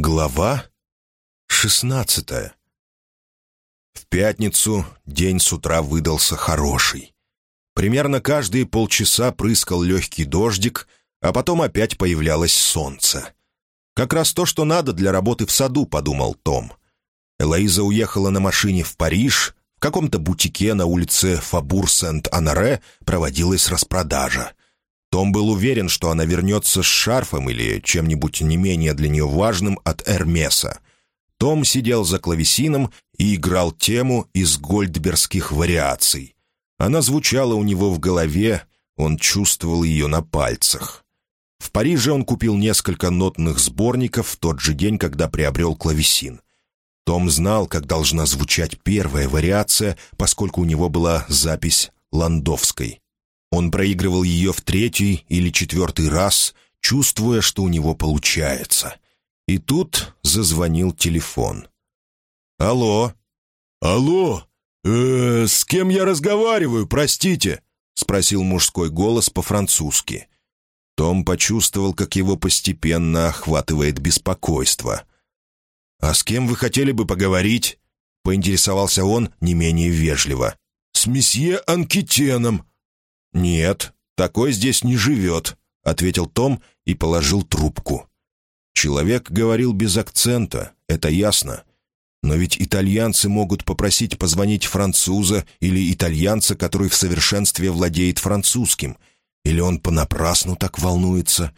Глава шестнадцатая В пятницу день с утра выдался хороший. Примерно каждые полчаса прыскал легкий дождик, а потом опять появлялось солнце. «Как раз то, что надо для работы в саду», — подумал Том. Элоиза уехала на машине в Париж, в каком-то бутике на улице Фабур-Сент-Анаре проводилась распродажа. Том был уверен, что она вернется с шарфом или чем-нибудь не менее для нее важным от Эрмеса. Том сидел за клавесином и играл тему из гольдбергских вариаций. Она звучала у него в голове, он чувствовал ее на пальцах. В Париже он купил несколько нотных сборников в тот же день, когда приобрел клавесин. Том знал, как должна звучать первая вариация, поскольку у него была запись Ландовской. Он проигрывал ее в третий или четвертый раз, чувствуя, что у него получается. И тут зазвонил телефон. «Алло?» «Алло? Э, с кем я разговариваю, простите?» — спросил мужской голос по-французски. Том почувствовал, как его постепенно охватывает беспокойство. «А с кем вы хотели бы поговорить?» — поинтересовался он не менее вежливо. «С месье Анкетеном», «Нет, такой здесь не живет», — ответил Том и положил трубку. Человек говорил без акцента, это ясно. Но ведь итальянцы могут попросить позвонить француза или итальянца, который в совершенстве владеет французским. Или он понапрасну так волнуется.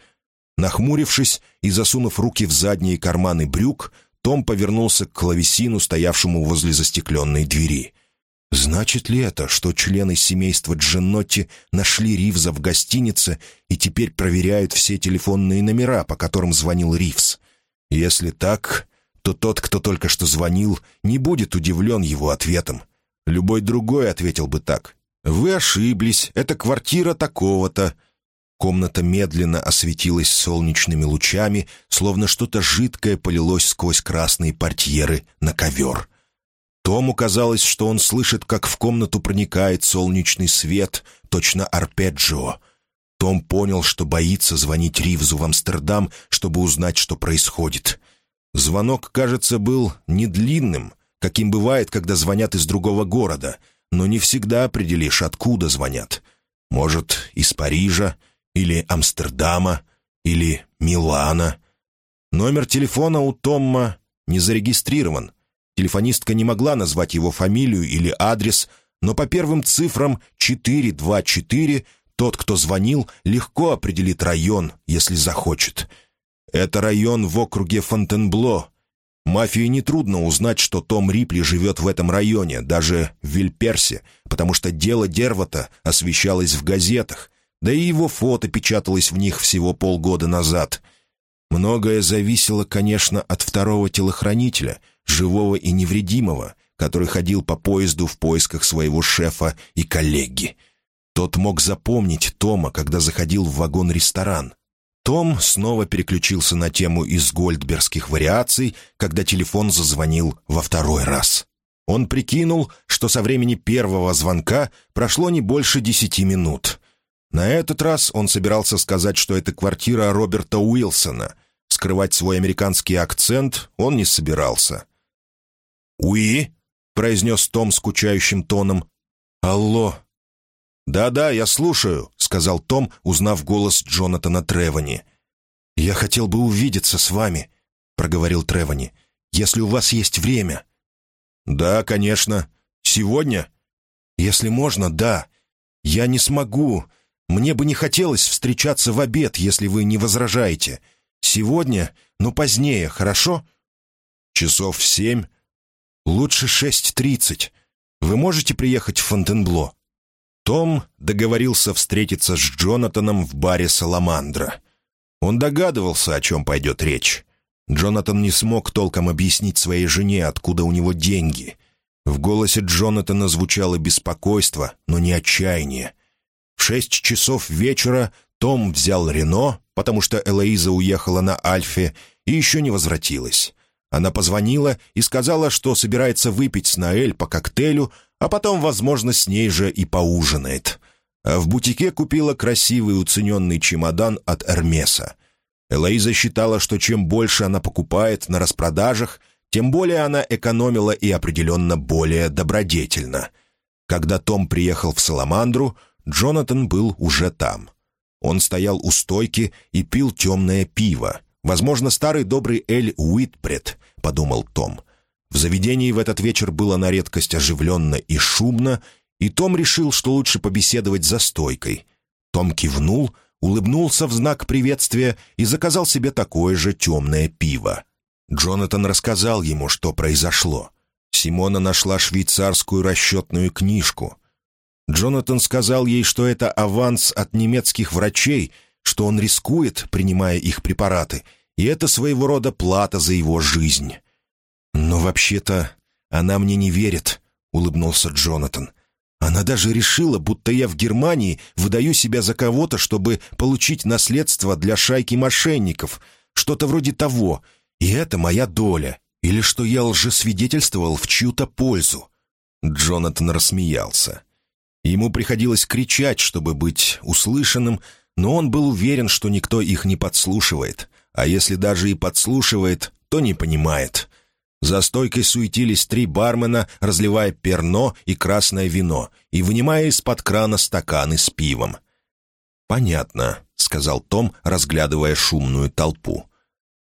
Нахмурившись и засунув руки в задние карманы брюк, том повернулся к клавесину, стоявшему возле застекленной двери. Значит ли это, что члены семейства Дженнотти нашли Ривза в гостинице и теперь проверяют все телефонные номера, по которым звонил Ривз? Если так, то тот, кто только что звонил, не будет удивлен его ответом. Любой другой ответил бы так. «Вы ошиблись, это квартира такого-то». Комната медленно осветилась солнечными лучами, словно что-то жидкое полилось сквозь красные портьеры на ковер. Тому казалось, что он слышит, как в комнату проникает солнечный свет, точно арпеджио. Том понял, что боится звонить Ривзу в Амстердам, чтобы узнать, что происходит. Звонок, кажется, был не длинным, каким бывает, когда звонят из другого города, но не всегда определишь, откуда звонят. Может, из Парижа, или Амстердама, или Милана. Номер телефона у Томма не зарегистрирован — Телефонистка не могла назвать его фамилию или адрес, но по первым цифрам 424 тот, кто звонил, легко определит район, если захочет. Это район в округе Фонтенбло. Мафии нетрудно узнать, что Том Рипли живет в этом районе, даже в Вильперсе, потому что дело Дервата освещалось в газетах, да и его фото печаталось в них всего полгода назад. Многое зависело, конечно, от второго телохранителя — живого и невредимого, который ходил по поезду в поисках своего шефа и коллеги. Тот мог запомнить Тома, когда заходил в вагон-ресторан. Том снова переключился на тему из гольдбергских вариаций, когда телефон зазвонил во второй раз. Он прикинул, что со времени первого звонка прошло не больше десяти минут. На этот раз он собирался сказать, что это квартира Роберта Уилсона. Скрывать свой американский акцент он не собирался. «Уи?» — произнес Том скучающим тоном. «Алло». «Да-да, я слушаю», — сказал Том, узнав голос Джонатана Тревани. «Я хотел бы увидеться с вами», — проговорил Тревани, — «если у вас есть время». «Да, конечно. Сегодня?» «Если можно, да. Я не смогу. Мне бы не хотелось встречаться в обед, если вы не возражаете. Сегодня, но позднее, хорошо?» «Часов в семь?» «Лучше шесть тридцать. Вы можете приехать в Фонтенбло?» Том договорился встретиться с Джонатаном в баре «Саламандра». Он догадывался, о чем пойдет речь. Джонатан не смог толком объяснить своей жене, откуда у него деньги. В голосе Джонатана звучало беспокойство, но не отчаяние. В шесть часов вечера том взял Рено, потому что Элоиза уехала на Альфе и еще не возвратилась. Она позвонила и сказала, что собирается выпить с Наэль по коктейлю, а потом, возможно, с ней же и поужинает. А в бутике купила красивый уцененный чемодан от Эрмеса. Элоиза считала, что чем больше она покупает на распродажах, тем более она экономила и определенно более добродетельно. Когда Том приехал в Саламандру, Джонатан был уже там. Он стоял у стойки и пил темное пиво. Возможно, старый добрый Эль Уитпред, подумал Том. В заведении в этот вечер было на редкость оживленно и шумно, и Том решил, что лучше побеседовать за стойкой. Том кивнул, улыбнулся в знак приветствия и заказал себе такое же темное пиво. Джонатан рассказал ему, что произошло. Симона нашла швейцарскую расчетную книжку. Джонатан сказал ей, что это аванс от немецких врачей, что он рискует, принимая их препараты, и это своего рода плата за его жизнь. «Но вообще-то она мне не верит», — улыбнулся Джонатан. «Она даже решила, будто я в Германии выдаю себя за кого-то, чтобы получить наследство для шайки мошенников, что-то вроде того, и это моя доля, или что я лжесвидетельствовал в чью-то пользу». Джонатан рассмеялся. Ему приходилось кричать, чтобы быть услышанным, но он был уверен, что никто их не подслушивает, а если даже и подслушивает, то не понимает. За стойкой суетились три бармена, разливая перно и красное вино и вынимая из-под крана стаканы с пивом. «Понятно», — сказал Том, разглядывая шумную толпу.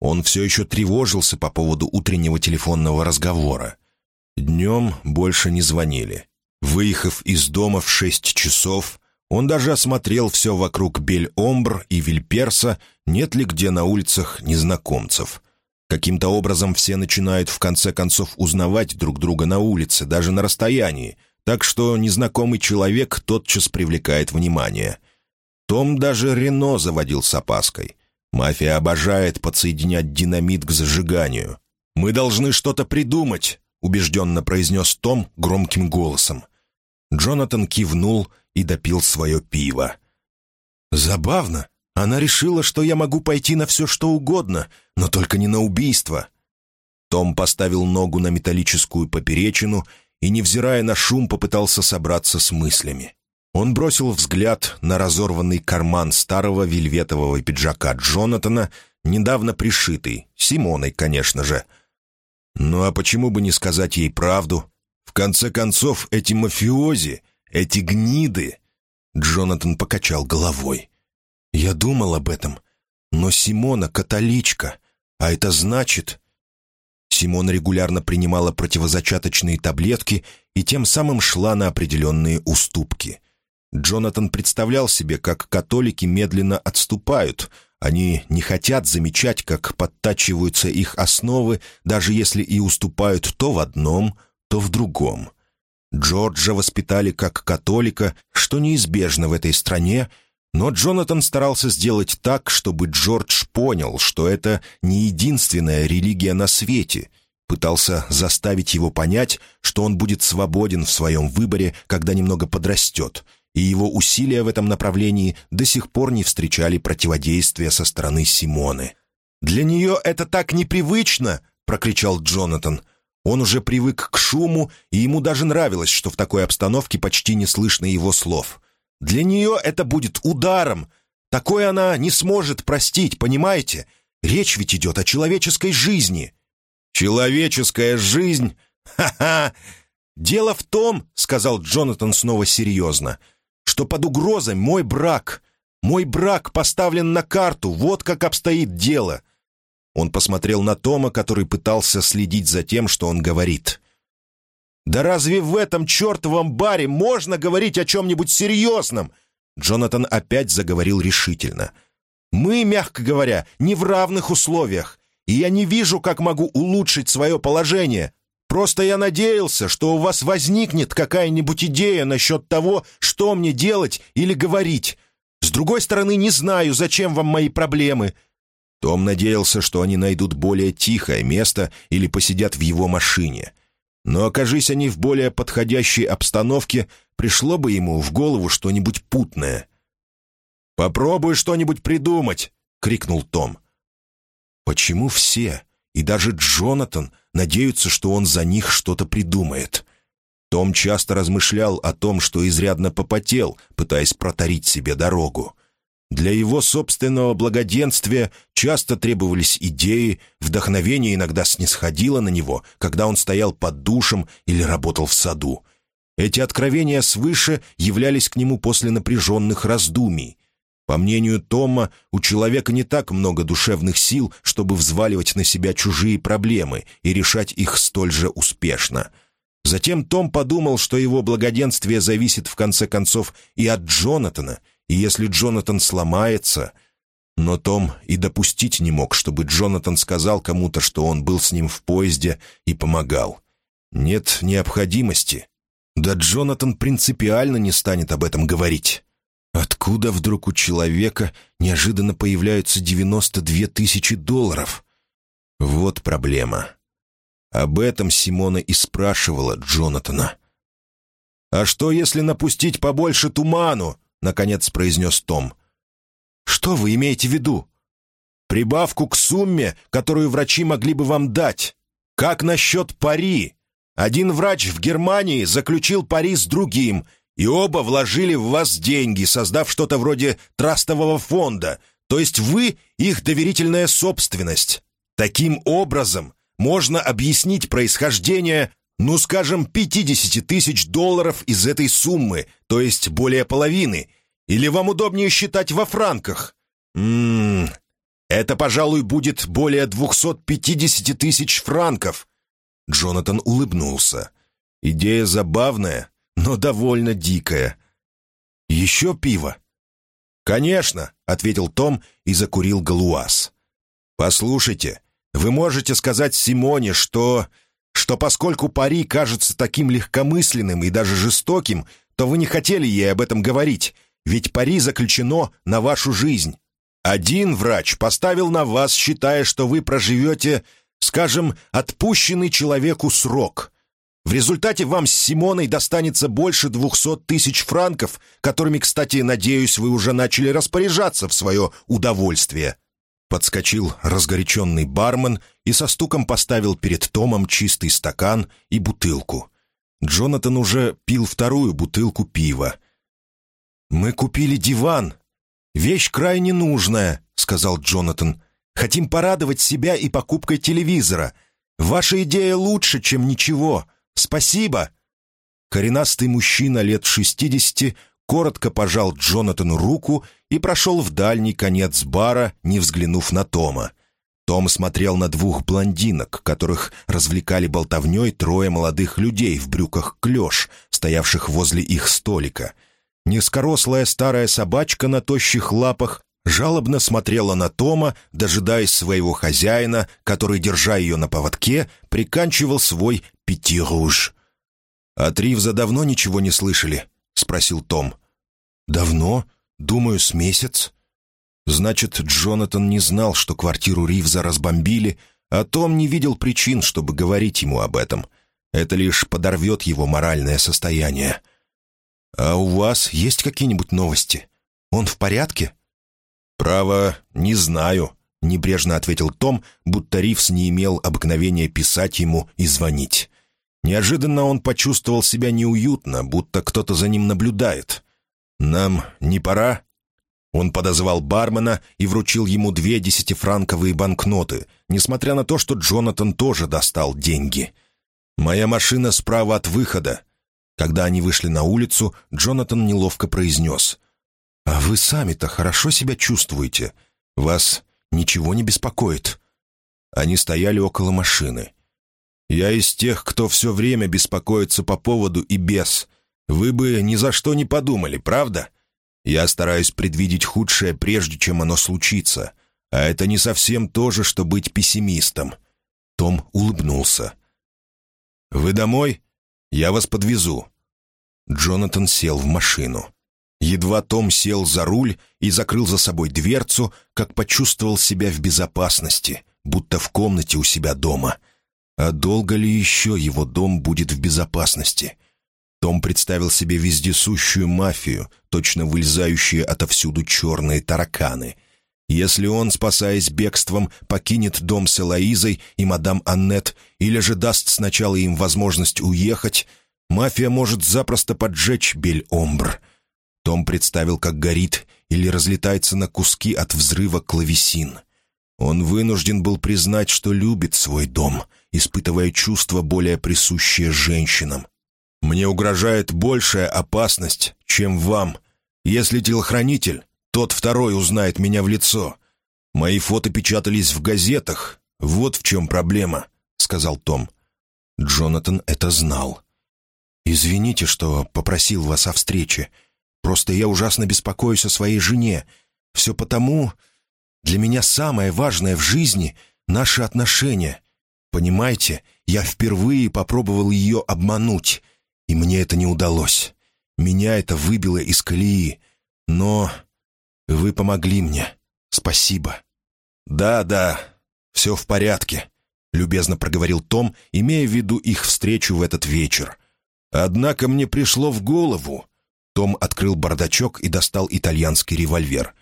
Он все еще тревожился по поводу утреннего телефонного разговора. Днем больше не звонили. Выехав из дома в шесть часов, он даже осмотрел все вокруг Бель-Омбр и Вильперса, нет ли где на улицах незнакомцев — Каким-то образом все начинают в конце концов узнавать друг друга на улице, даже на расстоянии, так что незнакомый человек тотчас привлекает внимание. Том даже Рено заводил с опаской. Мафия обожает подсоединять динамит к зажиганию. «Мы должны что-то придумать», — убежденно произнес Том громким голосом. Джонатан кивнул и допил свое пиво. «Забавно. Она решила, что я могу пойти на все, что угодно, но только не на убийство. Том поставил ногу на металлическую поперечину и, невзирая на шум, попытался собраться с мыслями. Он бросил взгляд на разорванный карман старого вельветового пиджака Джонатана, недавно пришитый, Симоной, конечно же. Ну а почему бы не сказать ей правду? В конце концов, эти мафиози, эти гниды... Джонатан покачал головой. «Я думал об этом, но Симона католичка. А это значит... Симона регулярно принимала противозачаточные таблетки и тем самым шла на определенные уступки. Джонатан представлял себе, как католики медленно отступают. Они не хотят замечать, как подтачиваются их основы, даже если и уступают то в одном, то в другом. Джорджа воспитали как католика, что неизбежно в этой стране, но Джонатан старался сделать так, чтобы Джордж понял, что это не единственная религия на свете. Пытался заставить его понять, что он будет свободен в своем выборе, когда немного подрастет, и его усилия в этом направлении до сих пор не встречали противодействия со стороны Симоны. «Для нее это так непривычно!» — прокричал Джонатан. Он уже привык к шуму, и ему даже нравилось, что в такой обстановке почти не слышно его слов — для нее это будет ударом. Такое она не сможет простить, понимаете? Речь ведь идет о человеческой жизни». «Человеческая жизнь? Ха-ха! Дело в том, — сказал Джонатан снова серьезно, — что под угрозой мой брак. Мой брак поставлен на карту, вот как обстоит дело». Он посмотрел на Тома, который пытался следить за тем, что он говорит. «Да разве в этом чертовом баре можно говорить о чем-нибудь серьезном?» Джонатан опять заговорил решительно. «Мы, мягко говоря, не в равных условиях, и я не вижу, как могу улучшить свое положение. Просто я надеялся, что у вас возникнет какая-нибудь идея насчет того, что мне делать или говорить. С другой стороны, не знаю, зачем вам мои проблемы». Том надеялся, что они найдут более тихое место или посидят в его машине. Но окажись они в более подходящей обстановке, пришло бы ему в голову что-нибудь путное. «Попробуй что-нибудь придумать!» — крикнул Том. «Почему все, и даже Джонатан, надеются, что он за них что-то придумает?» Том часто размышлял о том, что изрядно попотел, пытаясь протарить себе дорогу. Для его собственного благоденствия часто требовались идеи, вдохновение иногда снисходило на него, когда он стоял под душем или работал в саду. Эти откровения свыше являлись к нему после напряженных раздумий. По мнению Тома, у человека не так много душевных сил, чтобы взваливать на себя чужие проблемы и решать их столь же успешно. Затем Том подумал, что его благоденствие зависит в конце концов и от Джонатана — и если Джонатан сломается... Но Том и допустить не мог, чтобы Джонатан сказал кому-то, что он был с ним в поезде и помогал. Нет необходимости. Да Джонатан принципиально не станет об этом говорить. Откуда вдруг у человека неожиданно появляются 92 тысячи долларов? Вот проблема. Об этом Симона и спрашивала Джонатана. «А что, если напустить побольше туману?» — наконец произнес Том. «Что вы имеете в виду?» «Прибавку к сумме, которую врачи могли бы вам дать. Как насчет пари? Один врач в Германии заключил пари с другим, и оба вложили в вас деньги, создав что-то вроде трастового фонда, то есть вы — их доверительная собственность. Таким образом можно объяснить происхождение ну, скажем, 50 тысяч долларов из этой суммы, то есть более половины. Или вам удобнее считать во франках? Ммм, это, пожалуй, будет более 250 тысяч франков. Джонатан улыбнулся. Идея забавная, но довольно дикая. «Еще пиво?» «Конечно», — ответил Том и закурил галуаз. «Послушайте, вы можете сказать Симоне, что что поскольку пари кажется таким легкомысленным и даже жестоким, то вы не хотели ей об этом говорить, ведь пари заключено на вашу жизнь. Один врач поставил на вас, считая, что вы проживете, скажем, отпущенный человеку срок. В результате вам с Симоной достанется больше двухсот тысяч франков, которыми, кстати, надеюсь, вы уже начали распоряжаться в свое удовольствие. Подскочил разгоряченный бармен и со стуком поставил перед Томом чистый стакан и бутылку. Джонатан уже пил вторую бутылку пива. «Мы купили диван. Вещь крайне нужная», — сказал Джонатан. «Хотим порадовать себя и покупкой телевизора. Ваша идея лучше, чем ничего. Спасибо». Коренастый мужчина лет шестидесяти коротко пожал Джонатану руку и прошел в дальний конец бара, не взглянув на Тома. Том смотрел на двух блондинок, которых развлекали болтовней трое молодых людей в брюках клеш, стоявших возле их столика. Низкорослая старая собачка на тощих лапах жалобно смотрела на Тома, дожидаясь своего хозяина, который, держа ее на поводке, приканчивал свой пяти-руж. «От Ривза давно ничего не слышали?» — спросил Том. «Давно? Думаю, с месяц». Значит, Джонатан не знал, что квартиру Ривза разбомбили, а Том не видел причин, чтобы говорить ему об этом. Это лишь подорвет его моральное состояние. «А у вас есть какие-нибудь новости? Он в порядке?» «Право, не знаю», — небрежно ответил Том, будто Ривз не имел обыкновения писать ему и звонить. Неожиданно он почувствовал себя неуютно, будто кто-то за ним наблюдает. «Нам не пора?» Он подозвал бармена и вручил ему две десятифранковые банкноты, несмотря на то, что Джонатан тоже достал деньги. «Моя машина справа от выхода». Когда они вышли на улицу, Джонатан неловко произнес. «А вы сами-то хорошо себя чувствуете? Вас ничего не беспокоит?» Они стояли около машины. «Я из тех, кто все время беспокоится по поводу и без. Вы бы ни за что не подумали, правда? Я стараюсь предвидеть худшее, прежде чем оно случится. А это не совсем то же, что быть пессимистом». Том улыбнулся. «Вы домой? Я вас подвезу». Джонатан сел в машину. Едва Том сел за руль и закрыл за собой дверцу, как почувствовал себя в безопасности, будто в комнате у себя дома. А долго ли еще его дом будет в безопасности? Том представил себе вездесущую мафию, точно вылезающие отовсюду черные тараканы. Если он, спасаясь бегством, покинет дом с Элоизой и мадам Аннет, или же даст сначала им возможность уехать, мафия может запросто поджечь Бель-Омбр. Том представил, как горит или разлетается на куски от взрыва клавесин. Он вынужден был признать, что любит свой дом, испытывая чувство, более присущее женщинам. «Мне угрожает большая опасность, чем вам. Если телохранитель, тот второй узнает меня в лицо. Мои фото печатались в газетах. Вот в чем проблема», — сказал Том. Джонатан это знал. «Извините, что попросил вас о встрече. Просто я ужасно беспокоюсь о своей жене. Все потому... Для меня самое важное в жизни — наши отношения. Понимаете, я впервые попробовал ее обмануть, и мне это не удалось. Меня это выбило из колеи. Но вы помогли мне. Спасибо». «Да, да, все в порядке», — любезно проговорил Том, имея в виду их встречу в этот вечер. «Однако мне пришло в голову...» Том открыл бардачок и достал итальянский револьвер.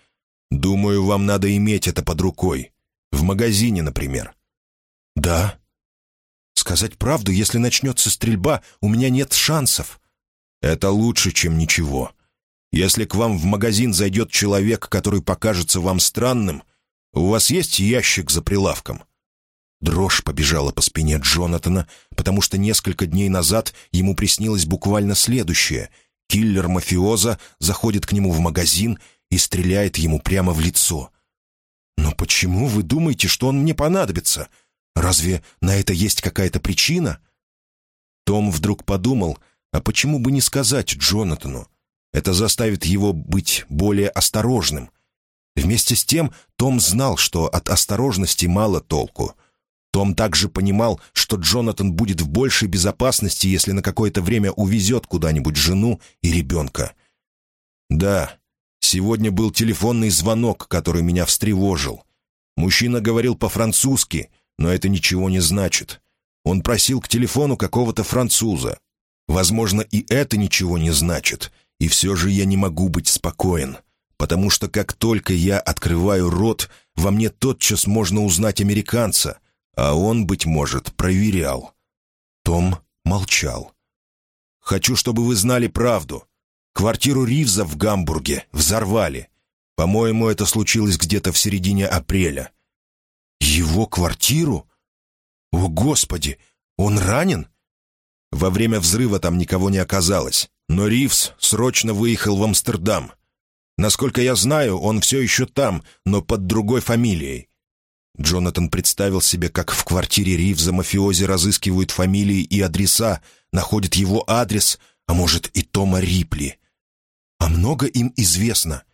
«Думаю, вам надо иметь это под рукой. В магазине, например». «Да». «Сказать правду, если начнется стрельба, у меня нет шансов». «Это лучше, чем ничего. Если к вам в магазин зайдет человек, который покажется вам странным, у вас есть ящик за прилавком?» Дрожь побежала по спине Джонатана, потому что несколько дней назад ему приснилось буквально следующее. Киллер-мафиоза заходит к нему в магазин и стреляет ему прямо в лицо. «Но почему вы думаете, что он мне понадобится? Разве на это есть какая-то причина?» Том вдруг подумал, а почему бы не сказать Джонатану? Это заставит его быть более осторожным. Вместе с тем Том знал, что от осторожности мало толку — том также понимал, что Джонатан будет в большей безопасности, если на какое-то время увезет куда-нибудь жену и ребенка. «Да, сегодня был телефонный звонок, который меня встревожил. Мужчина говорил по-французски, но это ничего не значит. Он просил к телефону какого-то француза. Возможно, и это ничего не значит, и все же я не могу быть спокоен» потому что как только я открываю рот, во мне тотчас можно узнать американца, а он, быть может, проверял. Том молчал. «Хочу, чтобы вы знали правду. Квартиру Ривза в Гамбурге взорвали. По-моему, это случилось где-то в середине апреля». «Его квартиру? О, Господи! Он ранен?» Во время взрыва там никого не оказалось, но Ривз срочно выехал в Амстердам. Насколько я знаю, он все еще там, но под другой фамилией. Джонатан представил себе, как в квартире Ривза мафиози разыскивают фамилии и адреса, находят его адрес, а может и Тома Рипли. А много им известно.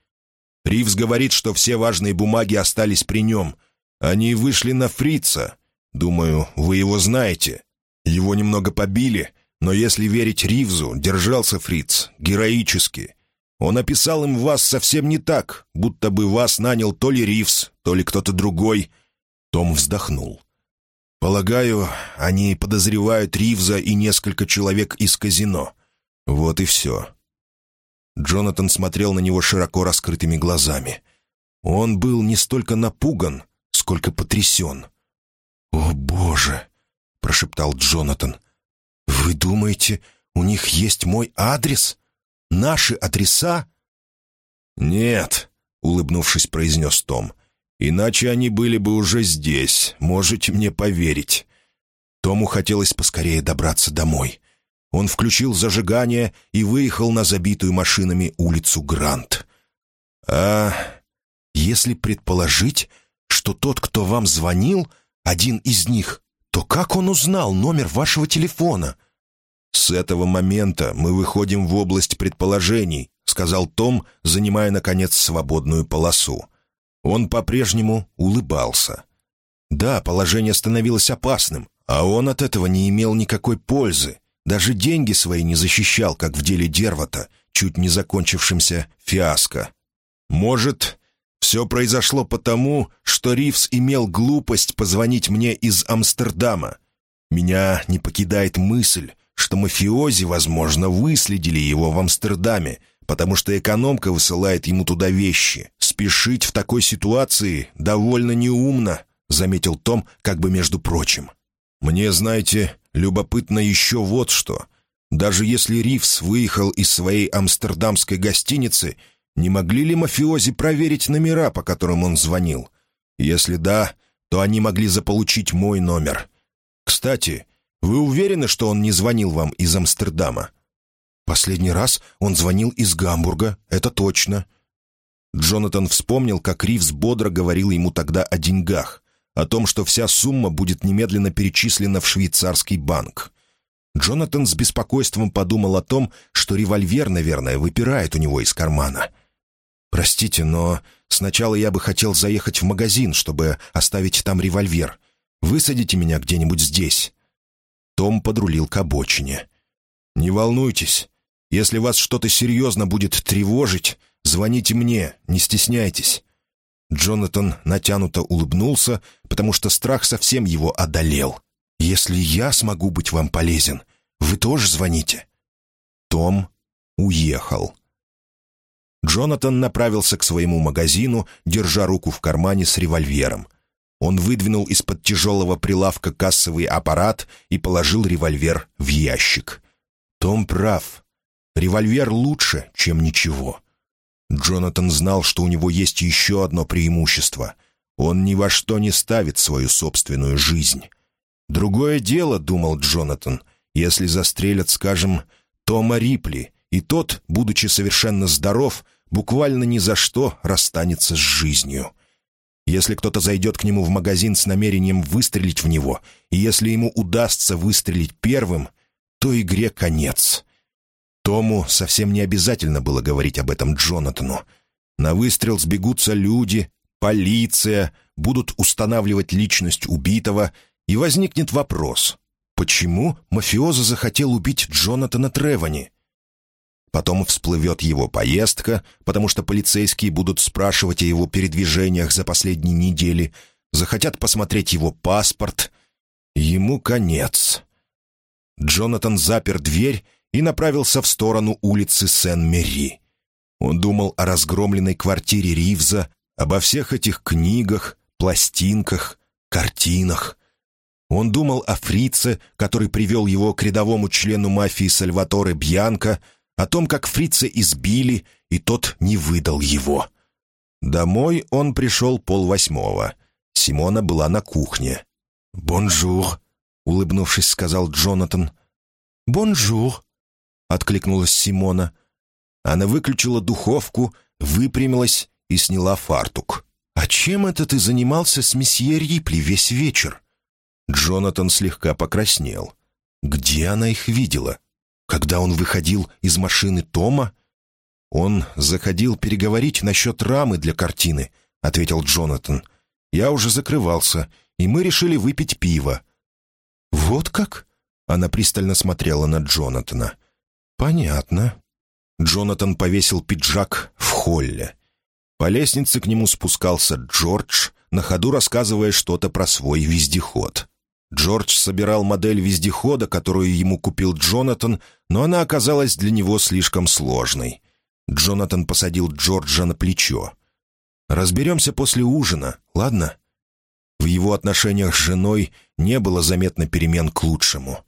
Ривз говорит, что все важные бумаги остались при нем. Они вышли на фрица. Думаю, вы его знаете. Его немного побили, но если верить Ривзу, держался фриц героически. Он описал им вас совсем не так, будто бы вас нанял то ли Ривз, то ли кто-то другой — том вздохнул. «Полагаю, они подозревают Ривза и несколько человек из казино. Вот и все». Джонатан смотрел на него широко раскрытыми глазами. Он был не столько напуган, сколько потрясен. «О, Боже!» — прошептал Джонатан. «Вы думаете, у них есть мой адрес? Наши адреса?» «Нет», — улыбнувшись, произнес Том. Иначе они были бы уже здесь, можете мне поверить». Тому хотелось поскорее добраться домой. Он включил зажигание и выехал на забитую машинами улицу Грант. «А если предположить, что тот, кто вам звонил, один из них, то как он узнал номер вашего телефона?» «С этого момента мы выходим в область предположений», — сказал Том, занимая, наконец, свободную полосу. Он по-прежнему улыбался. Да, положение становилось опасным, а он от этого не имел никакой пользы. Даже деньги свои не защищал, как в деле Дервата, чуть не закончившимся фиаско. Может, все произошло потому, что Ривз имел глупость позвонить мне из Амстердама. Меня не покидает мысль, что мафиози, возможно, выследили его в Амстердаме, потому что экономка высылает ему туда вещи. Спешить в такой ситуации довольно неумно», — заметил Том, как бы между прочим. «Мне, знаете, любопытно еще вот что. Даже если Ривс выехал из своей амстердамской гостиницы, Не могли ли мафиози проверить номера, по которым он звонил? Если да, то они могли заполучить мой номер. Кстати, вы уверены, что он не звонил вам из Амстердама?» «Последний раз он звонил из Гамбурга, это точно». Джонатан вспомнил, как Ривз бодро говорил ему тогда о деньгах, о том, что вся сумма будет немедленно перечислена в швейцарский банк. Джонатан с беспокойством подумал о том, что револьвер, наверное, выпирает у него из кармана. «Простите, но сначала я бы хотел заехать в магазин, чтобы оставить там револьвер. Высадите меня где-нибудь здесь». Том подрулил к обочине. «Не волнуйтесь. Если вас что-то серьезно будет тревожить, звоните мне, не стесняйтесь». Джонатан натянуто улыбнулся, потому что страх совсем его одолел. «Если я смогу быть вам полезен, вы тоже звоните». Том уехал. Джонатан направился к своему магазину, держа руку в кармане с револьвером. Он выдвинул из-под тяжелого прилавка кассовый аппарат и положил револьвер в ящик. Том прав. Револьвер лучше, чем ничего. Джонатан знал, что у него есть еще одно преимущество. Он ни во что не ставит свою собственную жизнь. «Другое дело», — думал Джонатан, — «если застрелят, скажем, Тома Рипли, и тот, будучи совершенно здоров, буквально ни за что расстанется с жизнью». Если кто-то зайдет к нему в магазин с намерением выстрелить в него, и если ему удастся выстрелить первым, то игре конец. Тому совсем не обязательно было говорить об этом Джонатану. На выстрел сбегутся люди, полиция, будут устанавливать личность убитого, и возникнет вопрос, почему мафиоза захотел убить Джонатана Тревани? Потом всплывет его поездка, потому что полицейские будут спрашивать о его передвижениях за последние недели, захотят посмотреть его паспорт. Ему конец. Джонатан запер дверь и направился в сторону улицы Сен-Мери. Он думал о разгромленной квартире Ривза, обо всех этих книгах, пластинках, картинах. Он думал о фрице, который привел его к рядовому члену мафии Сальваторе Бьянко, о том, как Фрица избили, и тот не выдал его. Домой он пришел полвосьмого. Симона была на кухне. «Bonjour», — улыбнувшись, сказал Джонатан. «Bonjour», — откликнулась Симона. Она выключила духовку, выпрямилась и сняла фартук. «А чем это ты занимался с месье Рипли весь вечер?» Джонатан слегка покраснел. Где она их видела? Когда он выходил из машины Тома? «Он заходил переговорить насчет рамы для картины», — ответил Джонатан. «Я уже закрывался, и мы решили выпить пиво». «Вот как?» — она пристально смотрела на Джонатана. «Понятно». Джонатан повесил пиджак в холле. По лестнице к нему спускался Джордж, на ходу рассказывая что-то про свой вездеход. Джордж собирал модель вездехода, которую ему купил Джонатан, но она оказалась для него слишком сложной. Джонатан посадил Джорджа на плечо. «Разберемся после ужина, ладно?» В его отношениях с женой не было заметно перемен к лучшему.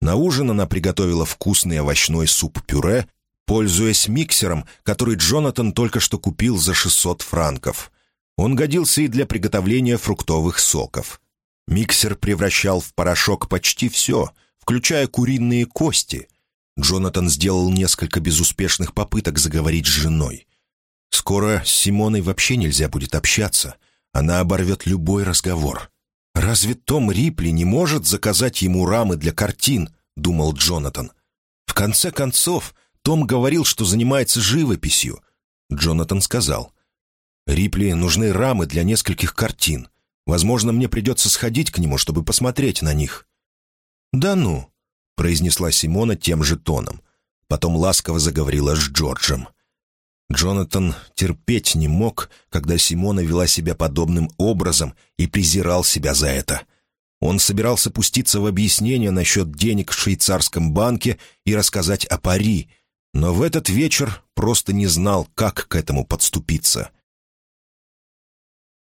На ужин она приготовила вкусный овощной суп-пюре, пользуясь миксером, который Джонатан только что купил за 600 франков. Он годился и для приготовления фруктовых соков. Миксер превращал в порошок почти все, включая куриные кости. Джонатан сделал несколько безуспешных попыток заговорить с женой. Скоро с Симоной вообще нельзя будет общаться. Она оборвет любой разговор. «Разве Том Рипли не может заказать ему рамы для картин?» — думал Джонатан. «В конце концов, Том говорил, что занимается живописью». Джонатан сказал. «Рипли нужны рамы для нескольких картин. Возможно, мне придется сходить к нему, чтобы посмотреть на них». «Да ну», — произнесла Симона тем же тоном. Потом ласково заговорила с Джорджем. Джонатан терпеть не мог, когда Симона вела себя подобным образом и презирал себя за это. Он собирался пуститься в объяснение насчет денег в швейцарском банке и рассказать о пари, но в этот вечер просто не знал, как к этому подступиться.